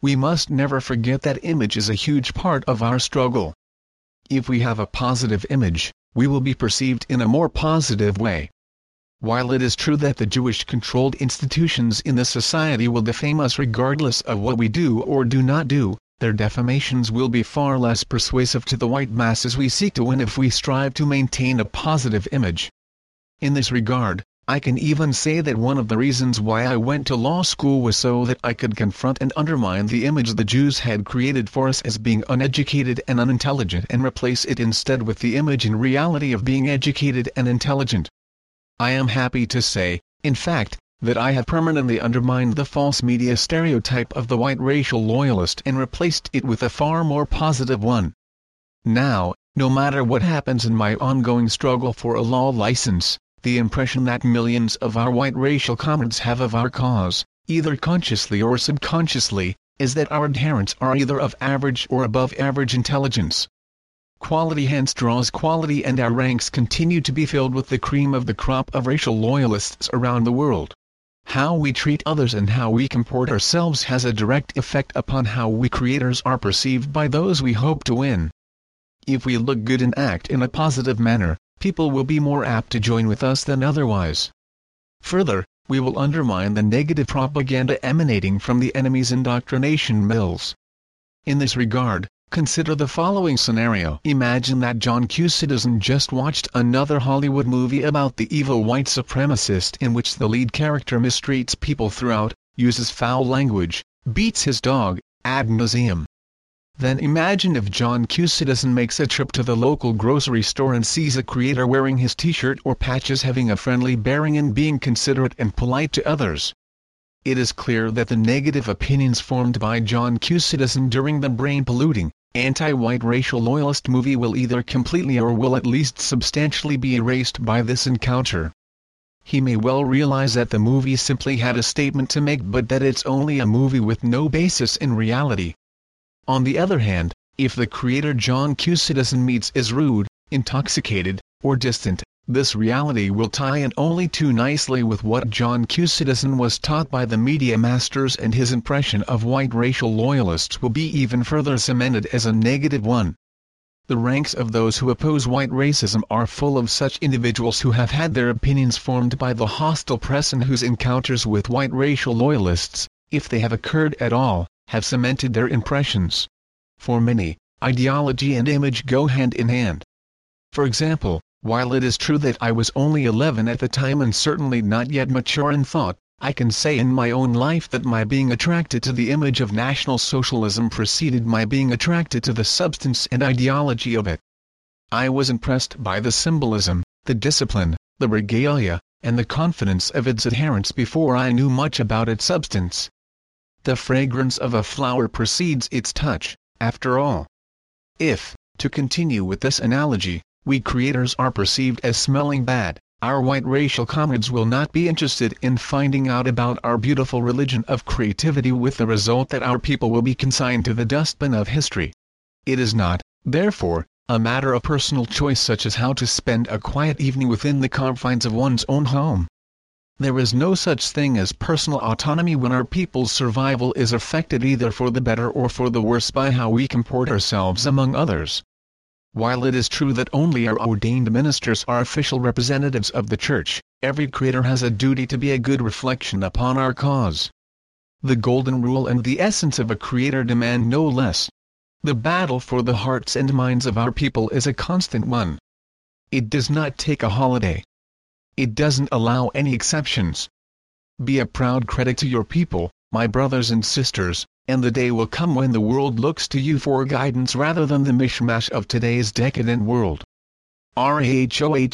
we must never forget that image is a huge part of our struggle. If we have a positive image, we will be perceived in a more positive way. While it is true that the Jewish-controlled institutions in the society will defame us regardless of what we do or do not do, their defamations will be far less persuasive to the white masses we seek to win if we strive to maintain a positive image. In this regard, I can even say that one of the reasons why I went to law school was so that I could confront and undermine the image the Jews had created for us as being uneducated and unintelligent and replace it instead with the image and reality of being educated and intelligent. I am happy to say, in fact, that I have permanently undermined the false media stereotype of the white racial loyalist and replaced it with a far more positive one. Now, no matter what happens in my ongoing struggle for a law license, the impression that millions of our white racial comrades have of our cause, either consciously or subconsciously, is that our adherents are either of average or above average intelligence. Quality hence draws quality and our ranks continue to be filled with the cream of the crop of racial loyalists around the world. How we treat others and how we comport ourselves has a direct effect upon how we creators are perceived by those we hope to win. If we look good and act in a positive manner, people will be more apt to join with us than otherwise. Further, we will undermine the negative propaganda emanating from the enemy's indoctrination mills. In this regard, Consider the following scenario. Imagine that John Q. Citizen just watched another Hollywood movie about the evil white supremacist in which the lead character mistreats people throughout, uses foul language, beats his dog, ad nauseum. Then imagine if John Q. Citizen makes a trip to the local grocery store and sees a creator wearing his t-shirt or patches having a friendly bearing and being considerate and polite to others. It is clear that the negative opinions formed by John Q. Citizen during the brain-polluting, anti-white racial loyalist movie will either completely or will at least substantially be erased by this encounter. He may well realize that the movie simply had a statement to make but that it's only a movie with no basis in reality. On the other hand, if the creator John Q. Citizen meets is rude, intoxicated, or distant, this reality will tie in only too nicely with what John Q. Citizen was taught by the media masters and his impression of white racial loyalists will be even further cemented as a negative one. The ranks of those who oppose white racism are full of such individuals who have had their opinions formed by the hostile press and whose encounters with white racial loyalists, if they have occurred at all, have cemented their impressions. For many, ideology and image go hand in hand. For example, while it is true that I was only 11 at the time and certainly not yet mature in thought, I can say in my own life that my being attracted to the image of National Socialism preceded my being attracted to the substance and ideology of it. I was impressed by the symbolism, the discipline, the regalia, and the confidence of its adherents before I knew much about its substance. The fragrance of a flower precedes its touch, after all. If, to continue with this analogy, we creators are perceived as smelling bad, our white racial comrades will not be interested in finding out about our beautiful religion of creativity with the result that our people will be consigned to the dustbin of history. It is not, therefore, a matter of personal choice such as how to spend a quiet evening within the confines of one's own home. There is no such thing as personal autonomy when our people's survival is affected either for the better or for the worse by how we comport ourselves among others. While it is true that only our ordained ministers are official representatives of the Church, every creator has a duty to be a good reflection upon our cause. The golden rule and the essence of a creator demand no less. The battle for the hearts and minds of our people is a constant one. It does not take a holiday. It doesn't allow any exceptions. Be a proud credit to your people, my brothers and sisters, and the day will come when the world looks to you for guidance rather than the mishmash of today's decadent world. RAHOWA